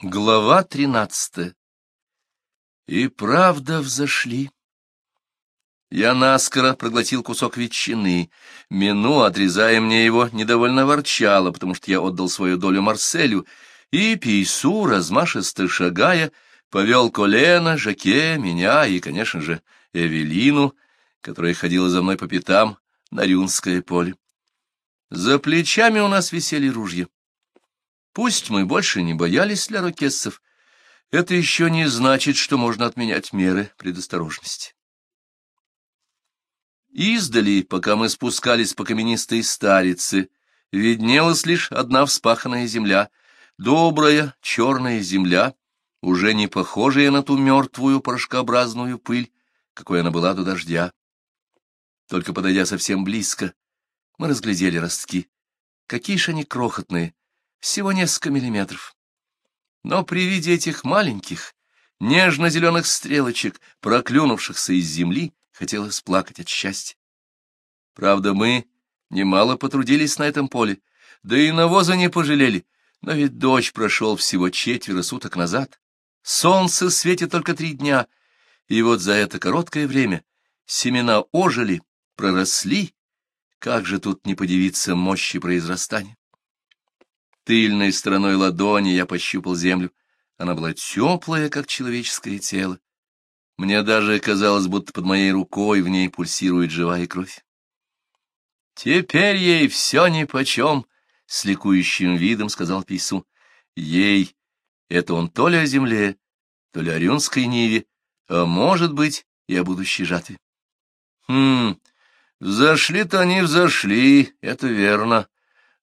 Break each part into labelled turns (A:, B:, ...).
A: Глава тринадцатая. И правда взошли. Я наскоро проглотил кусок ветчины. Мину, отрезая мне его, недовольно ворчала, потому что я отдал свою долю Марселю, и Пейсу, размашисто шагая, повел колено, Жаке, меня и, конечно же, Эвелину, которая ходила за мной по пятам на Рюнское поле. За плечами у нас висели ружья. Пусть мы больше не боялись для ракетцев, это еще не значит, что можно отменять меры предосторожности. Издали, пока мы спускались по каменистой старице, виднелась лишь одна вспаханная земля, добрая черная земля, уже не похожая на ту мертвую порошкообразную пыль, какой она была до дождя. Только подойдя совсем близко, мы разглядели ростки. Какие же они крохотные, всего несколько миллиметров. Но при виде этих маленьких, нежно-зеленых стрелочек, проклюнувшихся из земли, хотелось плакать от счастья. Правда, мы немало потрудились на этом поле, да и навоза не пожалели, но ведь дождь прошел всего четверо суток назад. Солнце светит только три дня, и вот за это короткое время семена ожили, проросли. Как же тут не подивиться мощи произрастания? Тыльной стороной ладони я пощупал землю. Она была теплая, как человеческое тело. Мне даже казалось, будто под моей рукой в ней пульсирует живая кровь. «Теперь ей все нипочем», — с ликующим видом сказал Пейсу. «Ей — это он то ли о земле, то ли о рюнской ниве, а, может быть, и о будущей жатве». «Хм, взошли-то они взошли, это верно»,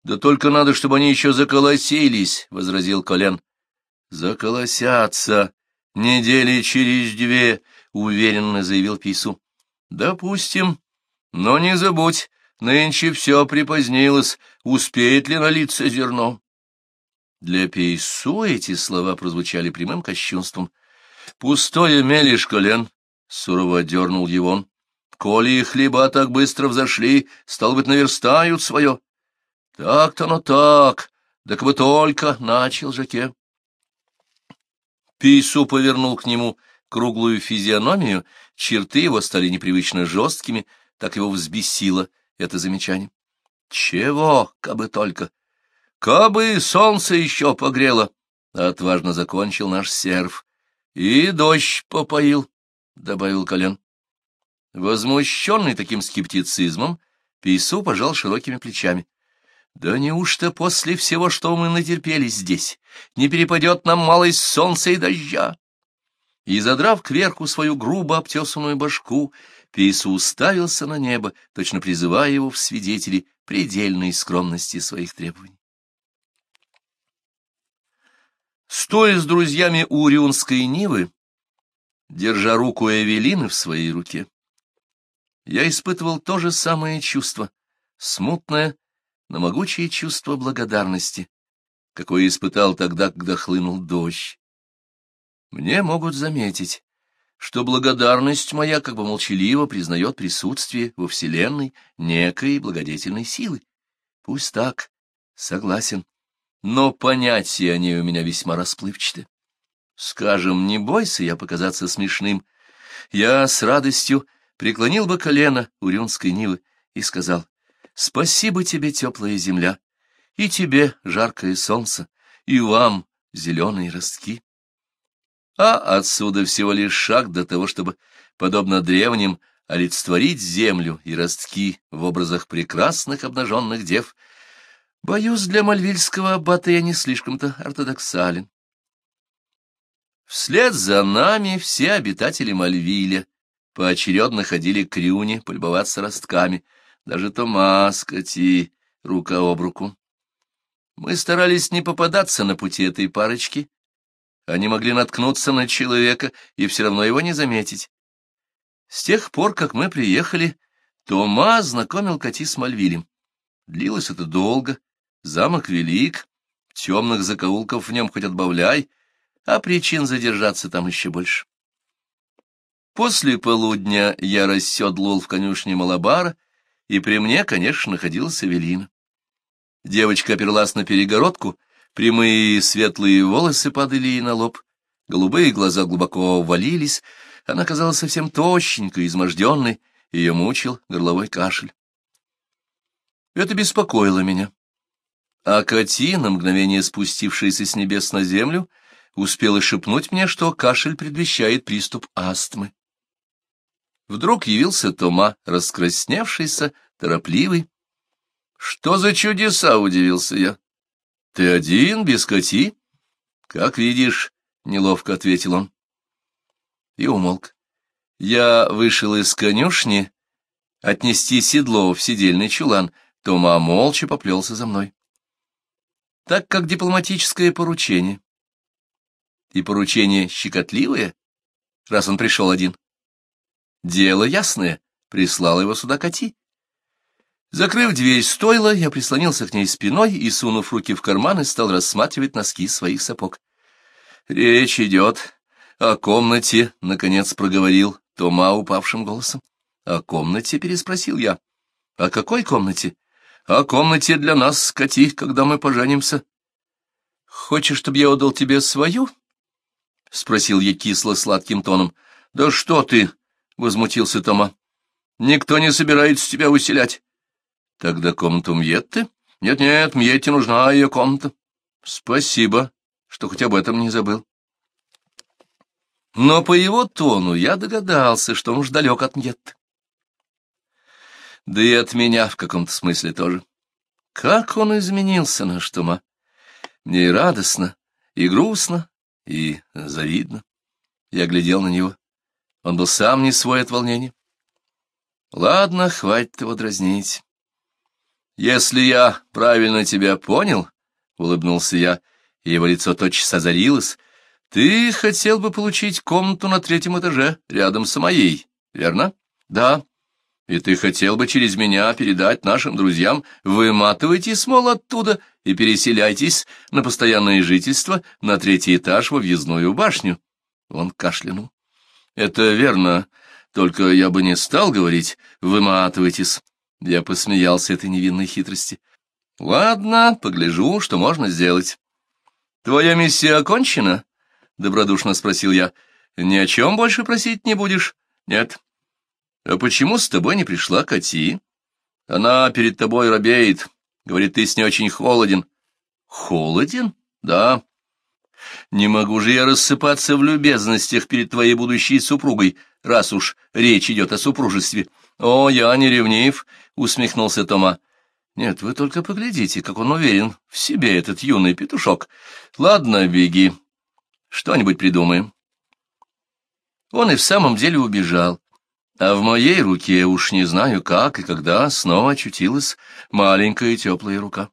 A: — Да только надо, чтобы они еще заколосились, — возразил Колен. — Заколосятся. Недели через две, — уверенно заявил Пису. — Допустим. Но не забудь, нынче все припозднилось. Успеет ли налиться зерно? Для Пейсу эти слова прозвучали прямым кощунством. — Пустое мелешь, Колен, — сурово дернул его он. — Коли хлеба так быстро взошли, стал быть, наверстают свое. — так-то, но так, да как бы только, — начал Жаке. Пису повернул к нему круглую физиономию, черты его стали непривычно жесткими, так его взбесило это замечание. Чего, кабы только? Кабы солнце еще погрело, — отважно закончил наш серв. И дождь попоил, — добавил Колян. Возмущенный таким скептицизмом, Пейсу пожал широкими плечами. Да неужто после всего, что мы натерпели здесь, не перепадет нам малость солнца и дождя? И, задрав кверху свою грубо обтесанную башку, Пейсу уставился на небо, точно призывая его в свидетели предельной скромности своих требований. Стоя с друзьями у Урионской Нивы, держа руку Эвелины в своей руке, я испытывал то же самое чувство, смутное, на могучее чувство благодарности, какое испытал тогда, когда хлынул дождь. Мне могут заметить, что благодарность моя как бы молчаливо признает присутствие во Вселенной некой благодетельной силы. Пусть так, согласен, но понятия о ней у меня весьма расплывчаты. Скажем, не бойся я показаться смешным. Я с радостью преклонил бы колено у рюмской нивы и сказал, Спасибо тебе, теплая земля, и тебе, жаркое солнце, и вам, зеленые ростки. А отсюда всего лишь шаг до того, чтобы, подобно древним, олицетворить землю и ростки в образах прекрасных обнаженных дев. Боюсь, для мальвильского аббата я не слишком-то ортодоксален. Вслед за нами все обитатели Мальвиля поочередно ходили к Рюне полюбоваться ростками — даже Томас Кати рука об руку. Мы старались не попадаться на пути этой парочки. Они могли наткнуться на человека и все равно его не заметить. С тех пор, как мы приехали, Тома знакомил Кати с Мальвилем. Длилось это долго, замок велик, темных закоулков в нем хоть отбавляй, а причин задержаться там еще больше. После полудня я расседлал в конюшне Малабара и при мне, конечно, находилась Эвелина. Девочка оперлась на перегородку, прямые светлые волосы падали ей на лоб, голубые глаза глубоко валились, она казалась совсем тощенькой, изможденной, ее мучил горловой кашель. Это беспокоило меня. А Кати, на мгновение спустившаяся с небес на землю, успела шепнуть мне, что кашель предвещает приступ астмы. Вдруг явился Тома, раскрасневшийся, торопливый. — Что за чудеса? — удивился я. — Ты один, без коти? — Как видишь, — неловко ответил он. И умолк. Я вышел из конюшни отнести седло в седельный чулан. Тома молча поплелся за мной. Так как дипломатическое поручение. И поручение щекотливое, раз он пришел один. Дело ясное, прислал его сюда Кати. Закрыв дверь стойла, я прислонился к ней спиной и, сунув руки в карманы, стал рассматривать носки своих сапог. «Речь идет о комнате», — наконец проговорил Тома упавшим голосом. «О комнате?» — переспросил я. «О какой комнате?» «О комнате для нас, скоти, когда мы поженимся». «Хочешь, чтобы я отдал тебе свою?» — спросил я кисло-сладким тоном. «Да что ты!» — возмутился Тома. «Никто не собирается тебя выселять». «Тогда комнату Мьетты?» «Нет-нет, Мьетте нужна ее комната». «Спасибо, что хотя бы об этом не забыл». Но по его тону я догадался, что он уж далек от Мьетты. Да и от меня в каком-то смысле тоже. Как он изменился, наш Тома! Мне и радостно, и грустно, и завидно. Я глядел на него. Он был сам не свой от волнения. Ладно, хватит его дразнить. Если я правильно тебя понял, — улыбнулся я, и его лицо тотчас озарилось, — ты хотел бы получить комнату на третьем этаже, рядом с моей, верно? Да. И ты хотел бы через меня передать нашим друзьям, выматывайте смол оттуда и переселяйтесь на постоянное жительство на третий этаж во въездную башню. Он кашлянул. Это верно, только я бы не стал говорить «выматывайтесь». Я посмеялся этой невинной хитрости. Ладно, погляжу, что можно сделать. Твоя миссия окончена? Добродушно спросил я. Ни о чем больше просить не будешь? Нет. А почему с тобой не пришла Кати? Она перед тобой робеет. Говорит, ты с ней очень холоден. Холоден? Да. Не могу же я рассыпаться в любезностях перед твоей будущей супругой, раз уж речь идет о супружестве. О, я не ревнив, — усмехнулся Тома. Нет, вы только поглядите, как он уверен в себе, этот юный петушок. Ладно, беги, что-нибудь придумаем. Он и в самом деле убежал. А в моей руке, уж не знаю как и когда, снова очутилась маленькая теплая рука.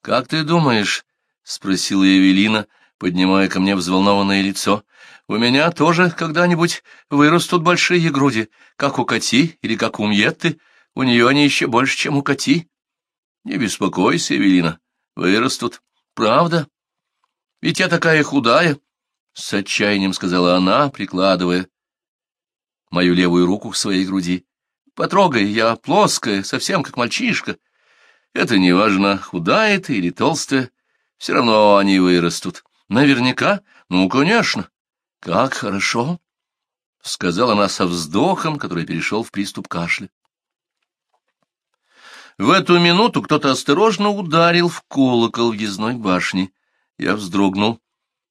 A: «Как ты думаешь, — спросила Эвелина, поднимая ко мне взволнованное лицо. — У меня тоже когда-нибудь вырастут большие груди, как у Кати или как у Мьетты. У нее они еще больше, чем у Кати. — Не беспокойся, Эвелина, вырастут. — Правда? Ведь я такая худая, — с отчаянием сказала она, прикладывая мою левую руку к своей груди. — Потрогай, я плоская, совсем как мальчишка. Это не важно, худая ты или толстая. Все равно они вырастут. Наверняка? Ну, конечно. Как хорошо, — сказала она со вздохом, который перешел в приступ кашля. В эту минуту кто-то осторожно ударил в колокол въездной башни. Я вздрогнул.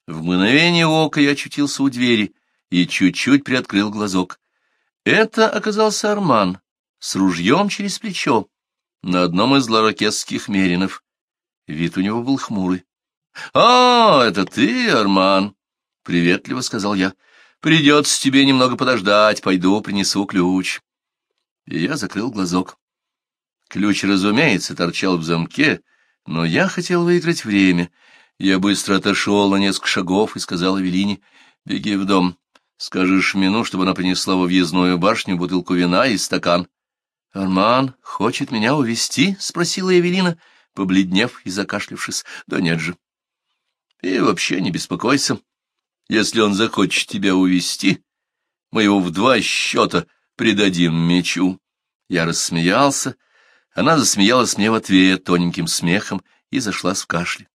A: В мгновение ока я очутился у двери и чуть-чуть приоткрыл глазок. Это оказался Арман с ружьем через плечо на одном из ларакесских меринов. Вид у него был хмурый. — А, это ты, Арман? — приветливо сказал я. — Придется тебе немного подождать, пойду принесу ключ. И я закрыл глазок. Ключ, разумеется, торчал в замке, но я хотел выиграть время. Я быстро отошел на несколько шагов и сказал Эвелине, — беги в дом. Скажешь Мину, чтобы она принесла во въездную башню бутылку вина и стакан. — Арман хочет меня увести? спросила Эвелина. — побледнев и закашлявшись. Да нет же. И вообще не беспокойся. Если он захочет тебя увести, мы его в два счета придадим мечу. Я рассмеялся. Она засмеялась мне в ответ тоненьким смехом и зашла в кашле.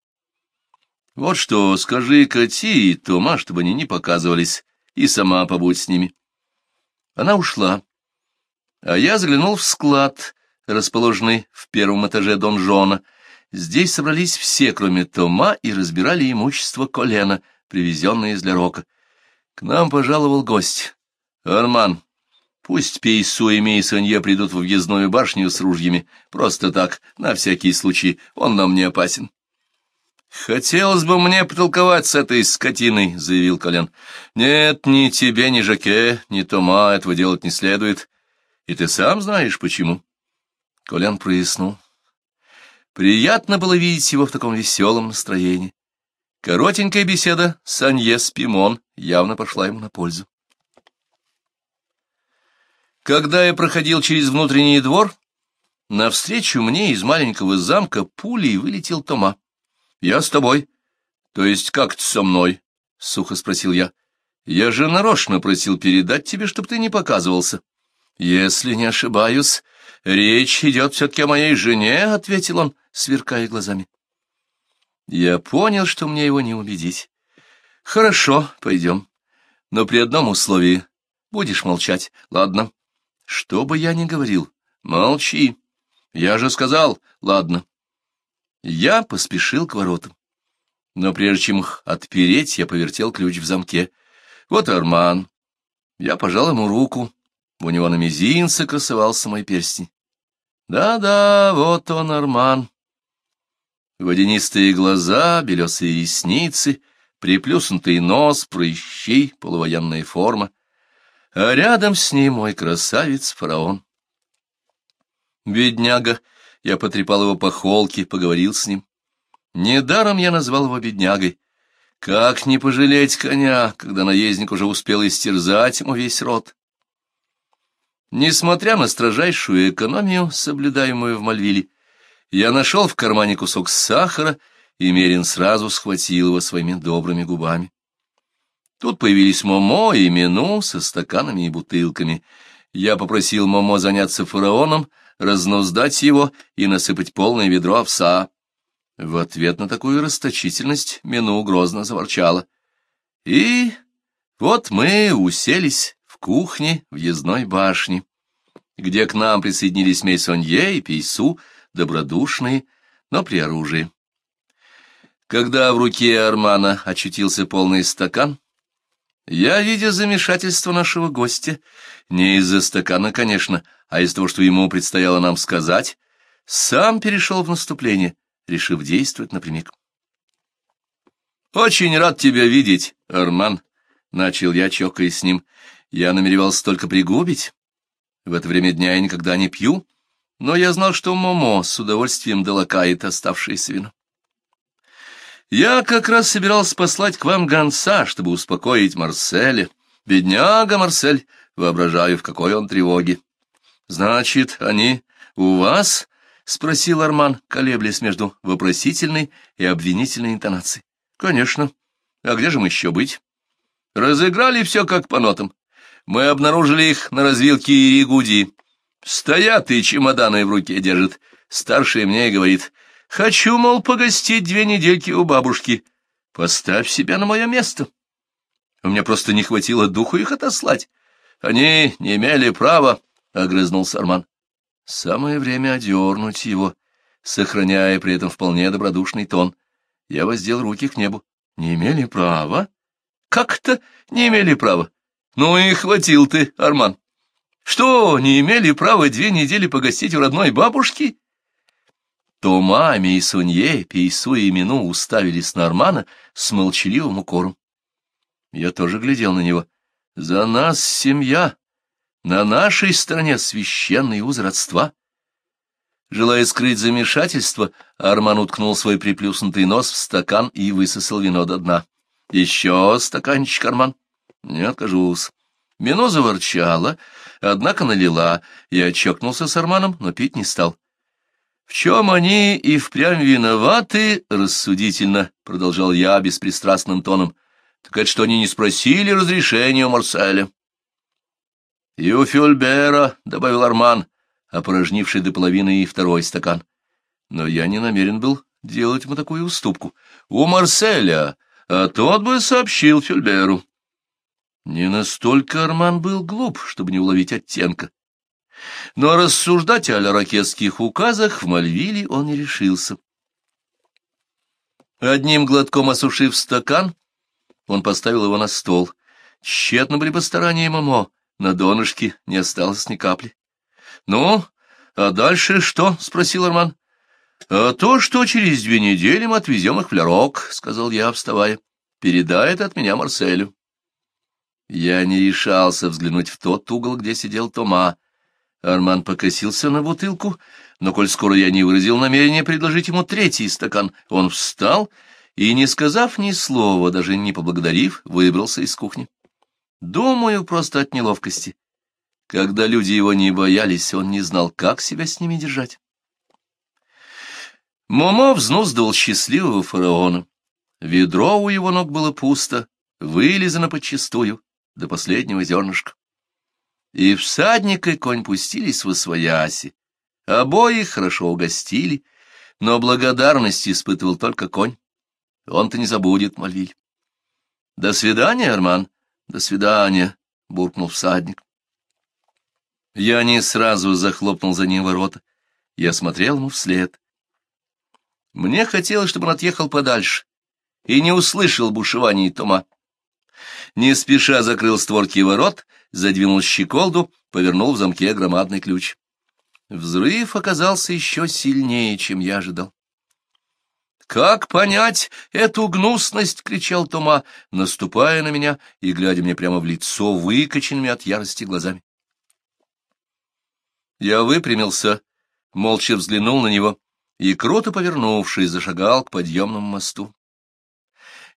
A: Вот что, скажи Кати и Тома, чтобы они не показывались, и сама побудь с ними. Она ушла. А я заглянул в склад — расположенный в первом этаже донжона. Здесь собрались все, кроме Тома, и разбирали имущество колена, привезенное из Лерока. К нам пожаловал гость. Арман, пусть Пейсу и Мейсонье придут в въездную башню с ружьями. Просто так, на всякий случай, он нам не опасен. «Хотелось бы мне потолковать с этой скотиной», — заявил Колен. «Нет, ни тебе, ни Жаке, ни Тома этого делать не следует. И ты сам знаешь, почему». Колян прояснул. Приятно было видеть его в таком веселом настроении. Коротенькая беседа с Аньес Пимон явно пошла ему на пользу. Когда я проходил через внутренний двор, навстречу мне из маленького замка пулей вылетел Тома. «Я с тобой». «То есть как ты со мной?» — сухо спросил я. «Я же нарочно просил передать тебе, чтобы ты не показывался». «Если не ошибаюсь, «Речь идет все-таки о моей жене», — ответил он, сверкая глазами. Я понял, что мне его не убедить. «Хорошо, пойдем. Но при одном условии. Будешь молчать. Ладно. Что бы я ни говорил, молчи. Я же сказал, ладно». Я поспешил к воротам. Но прежде чем их отпереть, я повертел ключ в замке. Вот Арман. Я пожал ему руку. У него на мизинце красовался мой перстень. Да-да, вот он, Арман. Водянистые глаза, белесые ресницы, приплюснутый нос, прыщи, полувоенная форма. А рядом с ним мой красавец-фараон. Бедняга, я потрепал его по холке, поговорил с ним. Недаром я назвал его беднягой. Как не пожалеть коня, когда наездник уже успел истерзать ему весь рот? Несмотря на строжайшую экономию, соблюдаемую в Мальвиле, я нашел в кармане кусок сахара, и Мерин сразу схватил его своими добрыми губами. Тут появились Момо и Мину со стаканами и бутылками. Я попросил Момо заняться фараоном, разнуздать его и насыпать полное ведро овса. В ответ на такую расточительность Мину грозно заворчала. И вот мы уселись в кухне въездной башни, где к нам присоединились Мейсонье и Пейсу, добродушные, но при оружии. Когда в руке Армана очутился полный стакан, я, видя замешательство нашего гостя, не из-за стакана, конечно, а из того, что ему предстояло нам сказать, сам перешел в наступление, решив действовать напрямик. «Очень рад тебя видеть, Арман», — начал я, чокаясь с ним. Я намеревался только пригубить. В это время дня я никогда не пью, но я знал, что Момо с удовольствием долакает оставшееся вино. Я как раз собирался послать к вам гонца, чтобы успокоить Марселя. Бедняга Марсель, воображаю, в какой он тревоге. Значит, они у вас? — спросил Арман, колеблясь между вопросительной и обвинительной интонацией. — Конечно. А где же мы еще быть? Разыграли все как по нотам. Мы обнаружили их на развилке Иригуди. Стоят и чемоданы в руке держат. Старший мне и говорит, хочу, мол, погостить две недельки у бабушки. Поставь себя на мое место. У меня просто не хватило духу их отослать. Они не имели права, — огрызнулся Арман. Самое время одернуть его, сохраняя при этом вполне добродушный тон. Я воздел руки к небу. Не имели права? Как-то не имели права. Ну и хватил ты, Арман. Что, не имели права две недели погостить у родной бабушки? То маме и Сунье, Пейсу и Мину уставились на Армана с молчаливым укором. Я тоже глядел на него. За нас семья. На нашей стране священный уз родства. Желая скрыть замешательство, Арман уткнул свой приплюснутый нос в стакан и высосал вино до дна. — Еще стаканчик, Арман. — не откажусь. Мино заворчала, однако налила. Я чокнулся с Арманом, но пить не стал. «В чем они и впрямь виноваты?» — рассудительно продолжал я беспристрастным тоном. «Так это что они не спросили разрешения у Марселя?» «И у Фюльбера», — добавил Арман, опорожнивший до половины и второй стакан. Но я не намерен был делать ему такую уступку. «У Марселя, а тот бы сообщил Фюльберу». Не настолько Арман был глуп, чтобы не уловить оттенка. Но рассуждать о ларакетских указах в Мальвиле он не решился. Одним глотком осушив стакан, он поставил его на стол. Тщетно были постарания Мамо, на донышке не осталось ни капли. — Ну, а дальше что? — спросил Арман. — А то, что через две недели мы отвезем их в Лярок, — сказал я, вставая. — Передай это от меня Марселю. Я не решался взглянуть в тот угол, где сидел Тома. Арман покосился на бутылку, но, коль скоро я не выразил намерения предложить ему третий стакан, он встал и, не сказав ни слова, даже не поблагодарив, выбрался из кухни. Думаю, просто от неловкости. Когда люди его не боялись, он не знал, как себя с ними держать. Момо взнуздывал счастливого фараона. Ведро у его ног было пусто, вылизано подчистую до последнего зернышка. И всадник и конь пустились восвояси. Обоих хорошо угостили, но благодарность испытывал только конь. Он-то не забудет, Мальвиль. — До свидания, Арман. — До свидания, — буркнул всадник. Я не сразу захлопнул за ним ворота. Я смотрел ему вслед. Мне хотелось, чтобы он отъехал подальше и не услышал бушеваний Тома не спеша закрыл створки ворот, задвинул щеколду, повернул в замке громадный ключ. Взрыв оказался еще сильнее, чем я ожидал. «Как понять эту гнусность?» — кричал Тома, наступая на меня и глядя мне прямо в лицо выкоченными от ярости глазами. Я выпрямился, молча взглянул на него и, круто повернувшись, зашагал к подъемному мосту.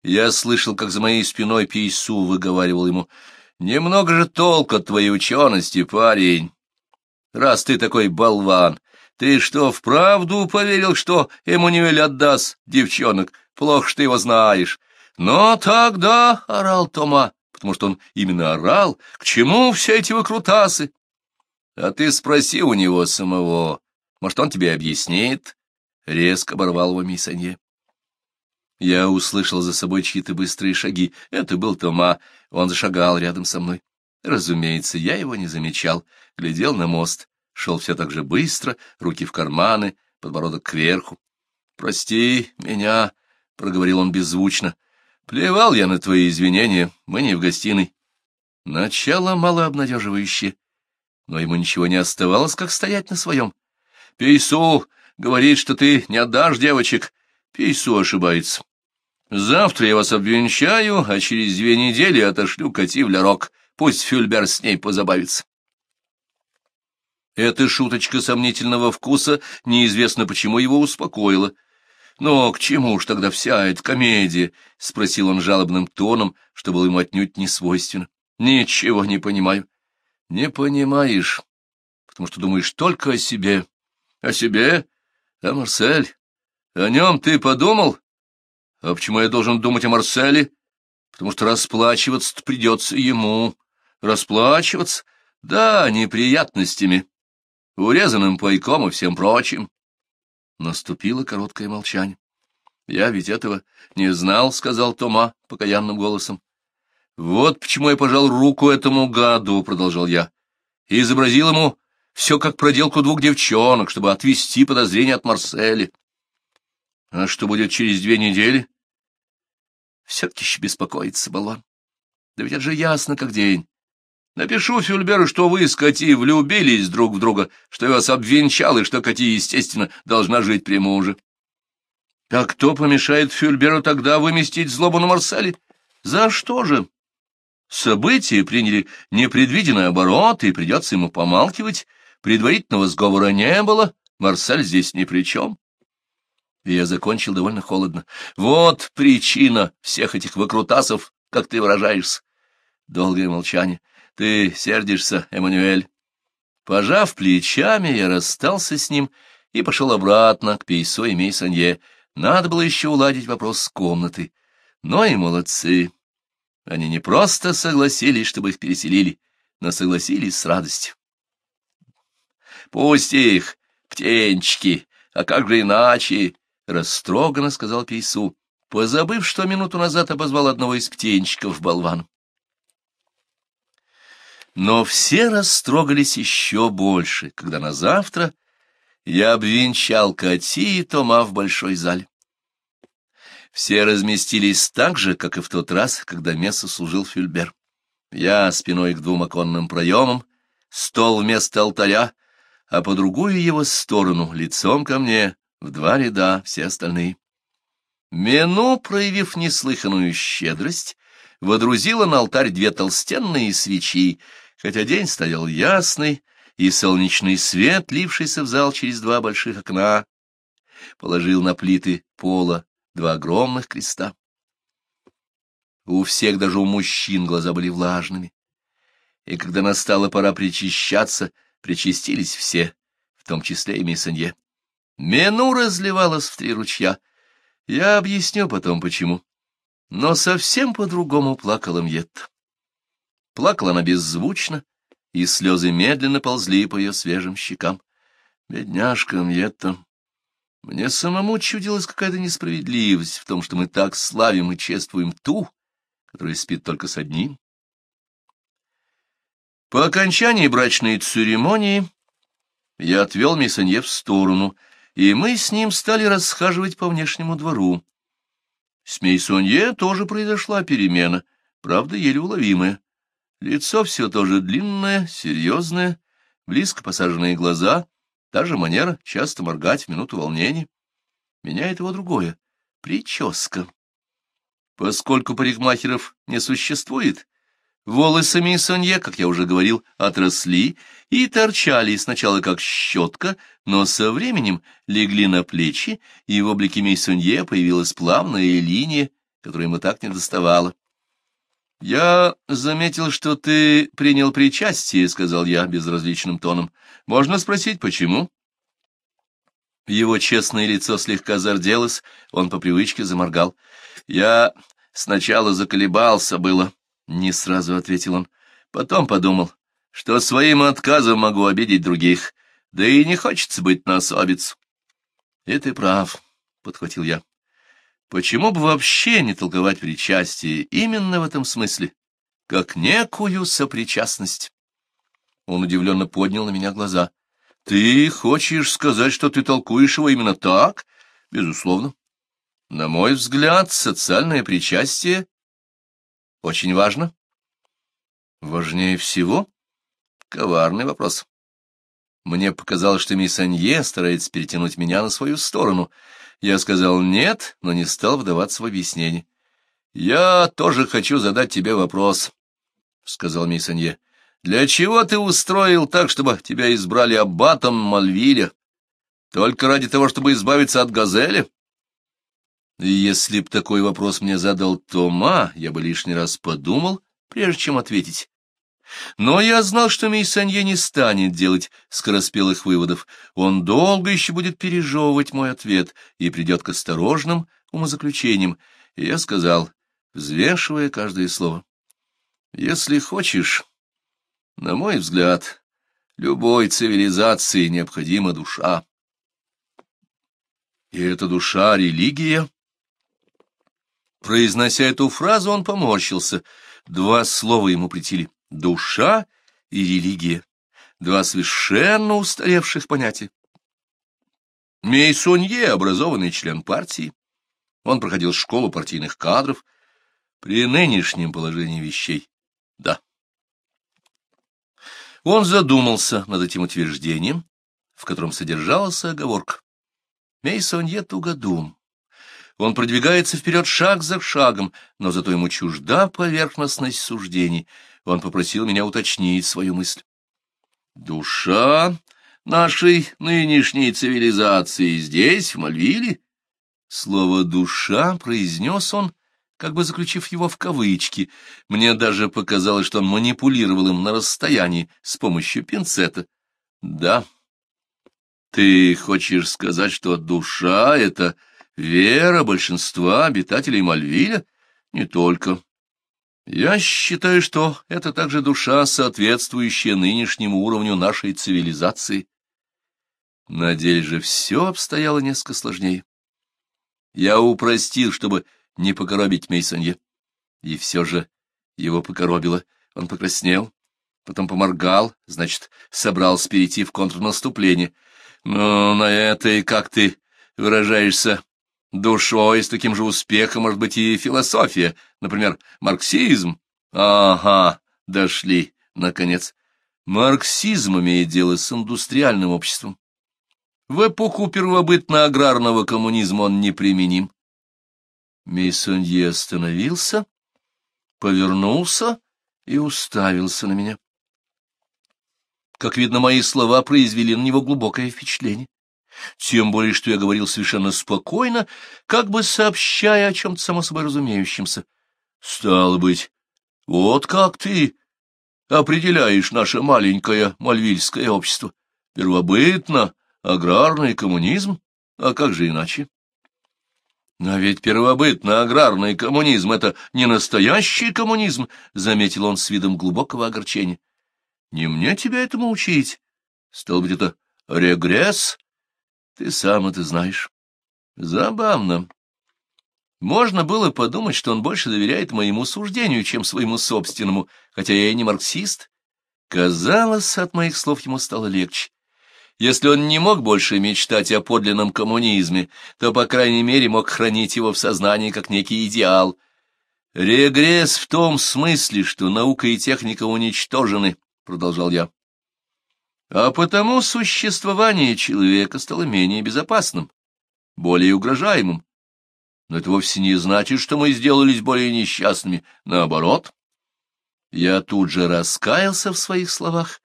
A: Я слышал, как за моей спиной Пейсу выговаривал ему, «Немного же толку от твоей учености, парень. Раз ты такой болван, ты что, вправду поверил, что Эммануэль отдаст девчонок? Плохо, что его знаешь». «Но тогда», — орал Тома, потому что он именно орал, «к чему все эти выкрутасы?» «А ты спроси у него самого, может, он тебе объяснит?» — резко оборвал его миссанье. Я услышал за собой чьи-то быстрые шаги. Это был Тома. Он зашагал рядом со мной. Разумеется, я его не замечал. Глядел на мост. Шел все так же быстро, руки в карманы, подбородок кверху. «Прости меня», — проговорил он беззвучно. «Плевал я на твои извинения. Мы не в гостиной». Начало малообнадеживающее. Но ему ничего не оставалось, как стоять на своем. «Пейсу говорит, что ты не отдашь девочек». Пейсу ошибается. Завтра я вас обвенчаю, а через две недели отошлю Кати в Лерок. Пусть Фюльбер с ней позабавится. Эта шуточка сомнительного вкуса неизвестно почему его успокоила. «Но к чему ж тогда вся эта комедия?» — спросил он жалобным тоном, что было ему отнюдь не свойственно. «Ничего не понимаю». «Не понимаешь, потому что думаешь только о себе». «О себе? О Марсель? О нем ты подумал?» А почему я должен думать о Марселе? Потому что расплачиваться придется ему. Расплачиваться? Да, неприятностями. Урезанным пайком и всем прочим. Наступило короткое молчание. Я ведь этого не знал, — сказал Тома покаянным голосом. Вот почему я пожал руку этому гаду, — продолжал я, — и изобразил ему все как проделку двух девчонок, чтобы отвести подозрение от Марсели. А что будет через две недели? Все-таки беспокоится болван. Да ведь это же ясно, как день. Напишу Фюльберу, что вы, скоти, влюбились друг в друга, что я вас обвенчал, и что Кати, естественно, должна жить при муже. А кто помешает Фюльберу тогда выместить злобу на Марселе? За что же? События приняли непредвиденный оборот, и придется ему помалкивать. Предварительного сговора не было, Марсель здесь ни при чем. И я закончил довольно холодно. Вот причина всех этих выкрутасов, как ты выражаешься. Долгое молчание. Ты сердишься, Эммануэль. Пожав плечами, я расстался с ним и пошел обратно к Пейсо и Мейсанье. Надо было еще уладить вопрос с комнатой. Но и молодцы. Они не просто согласились, чтобы их переселили, но согласились с радостью. Пусть их, птенчики, а как же иначе? растроганно сказал Пейсу, позабыв, что минуту назад обозвал одного из птенчиков болван. Но все растрогались еще больше, когда на завтра я обвенчал Кати и Тома в большой зале. Все разместились так же, как и в тот раз, когда место служил Фюльбер. Я спиной к двум оконным проемам, стол вместо алтаря, а по другую его сторону, лицом ко мне, в два ряда все остальные. Мену, проявив неслыханную щедрость, водрузила на алтарь две толстенные свечи, хотя день стоял ясный, и солнечный свет, лившийся в зал через два больших окна, положил на плиты пола два огромных креста. У всех, даже у мужчин, глаза были влажными. И когда настала пора причащаться, причастились все, в том числе и Мессенье. Мену разливалось в три ручья. Я объясню потом, почему. Но совсем по-другому плакала Мьетта. Плакала она беззвучно, и слезы медленно ползли по ее свежим щекам. Бедняжка Мьетта, мне самому чудилась какая-то несправедливость в том, что мы так славим и чествуем ту, которая спит только с одним. По окончании брачной церемонии я отвел Мессанье в сторону — и мы с ним стали расхаживать по внешнему двору. С Мейсонье тоже произошла перемена, правда, еле уловимая. Лицо все тоже длинное, серьезное, близко посаженные глаза, та же манера часто моргать в минуту волнения. Меняет его другое — прическа. Поскольку парикмахеров не существует, Волосы Мейсонье, как я уже говорил, отросли и торчали сначала как щетка, но со временем легли на плечи, и в облике Мейсонье появилась плавная линия, которая ему так не доставала. — Я заметил, что ты принял причастие, — сказал я безразличным тоном. — Можно спросить, почему? Его честное лицо слегка зарделось, он по привычке заморгал. — Я сначала заколебался было, — не сразу ответил он. Потом подумал, что своим отказом могу обидеть других, да и не хочется быть на особицу. — И ты прав, — подхватил я. — Почему бы вообще не толковать причастие именно в этом смысле, как некую сопричастность? Он удивленно поднял на меня глаза. — Ты хочешь сказать, что ты толкуешь его именно так? — Безусловно. На мой взгляд, социальное причастие очень важно. Важнее всего коварный вопрос. Мне показалось, что Миссанье старается перетянуть меня на свою сторону. Я сказал «нет», но не стал вдаваться в объяснение. «Я тоже хочу задать тебе вопрос», — сказал Миссанье. «Для чего ты устроил так, чтобы тебя избрали аббатом Мальвиля? Только ради того, чтобы избавиться от газели?» Если б такой вопрос мне задал Тома, я бы лишний раз подумал, прежде чем ответить. Но я знал, что Мейсанье не станет делать скороспелых выводов. Он долго еще будет пережевывать мой ответ и придет к осторожным умозаключениям. И я сказал, взвешивая каждое слово. Если хочешь, на мой взгляд, любой цивилизации необходима душа. И эта душа — религия, Произнося эту фразу, он поморщился. Два слова ему притили — душа и религия. Два совершенно устаревших понятия. Мейсунье — образованный член партии. Он проходил школу партийных кадров. При нынешнем положении вещей — да. Он задумался над этим утверждением, в котором содержалась оговорка. Мейсонье тугодум. Он продвигается вперед шаг за шагом, но зато ему чужда поверхностность суждений. Он попросил меня уточнить свою мысль. «Душа нашей нынешней цивилизации здесь, в Мальвиле?» Слово «душа» произнес он, как бы заключив его в кавычки. Мне даже показалось, что он манипулировал им на расстоянии с помощью пинцета. «Да», ты хочешь сказать, что душа — это Вера большинства обитателей Мальвиля? Не только. Я считаю, что это также душа, соответствующая нынешнему уровню нашей цивилизации. На деле же все обстояло несколько сложнее. Я упростил, чтобы не покоробить Мейсонье. И все же его покоробило. Он покраснел, потом поморгал, значит, собрался перейти в контрнаступление. Но на это и, как ты выражаешься, Душой с таким же успехом может быть и философия, например, марксизм. Ага, дошли, наконец. Марксизм имеет дело с индустриальным обществом. В эпоху первобытно-аграрного коммунизма он неприменим. Мейсонье остановился, повернулся и уставился на меня. Как видно, мои слова произвели на него глубокое впечатление тем более, что я говорил совершенно спокойно, как бы сообщая о чем-то само собой разумеющемся. Стало быть, вот как ты определяешь наше маленькое мальвильское общество. Первобытно, аграрный коммунизм, а как же иначе? Но ведь первобытно-аграрный коммунизм — это не настоящий коммунизм, — заметил он с видом глубокого огорчения. Не мне тебя этому учить. Стало быть, это регресс, ты сам это знаешь. Забавно. Можно было подумать, что он больше доверяет моему суждению, чем своему собственному, хотя я и не марксист. Казалось, от моих слов ему стало легче. Если он не мог больше мечтать о подлинном коммунизме, то, по крайней мере, мог хранить его в сознании как некий идеал. «Регресс в том смысле, что наука и техника уничтожены», — продолжал я. А потому существование человека стало менее безопасным, более угрожаемым. Но это вовсе не значит, что мы сделались более несчастными. Наоборот, я тут же раскаялся в своих словах,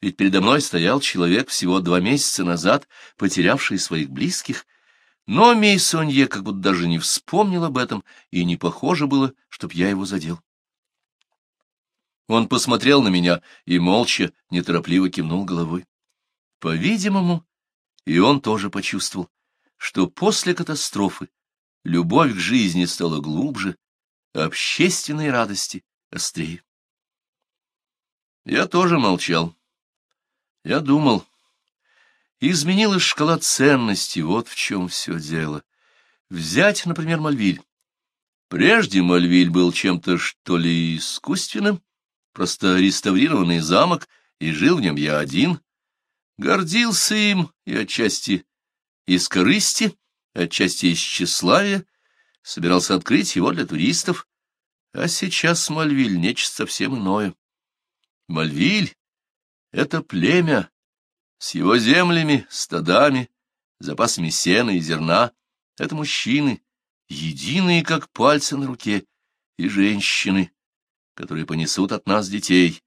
A: ведь передо мной стоял человек всего два месяца назад, потерявший своих близких, но Мейсонье как будто даже не вспомнил об этом, и не похоже было, чтоб я его задел. Он посмотрел на меня и молча, неторопливо кивнул головой. По-видимому, и он тоже почувствовал, что после катастрофы любовь к жизни стала глубже, а общественной радости острее. Я тоже молчал. Я думал. Изменилась шкала ценностей, вот в чем все дело. Взять, например, Мальвиль. Прежде Мальвиль был чем-то, что ли, искусственным, просто реставрированный замок, и жил в нем я один. Гордился им и отчасти из корысти, отчасти из тщеславия, собирался открыть его для туристов. А сейчас Мальвиль — нечто совсем иное. Мальвиль — это племя с его землями, стадами, запасами сена и зерна. Это мужчины, единые, как пальцы на руке, и женщины, которые понесут от нас детей.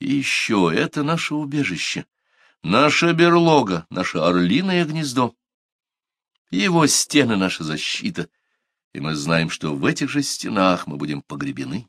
A: И еще это наше убежище, наша берлога, наше орлиное гнездо. Его стены — наша защита, и мы знаем, что в этих же стенах мы будем погребены.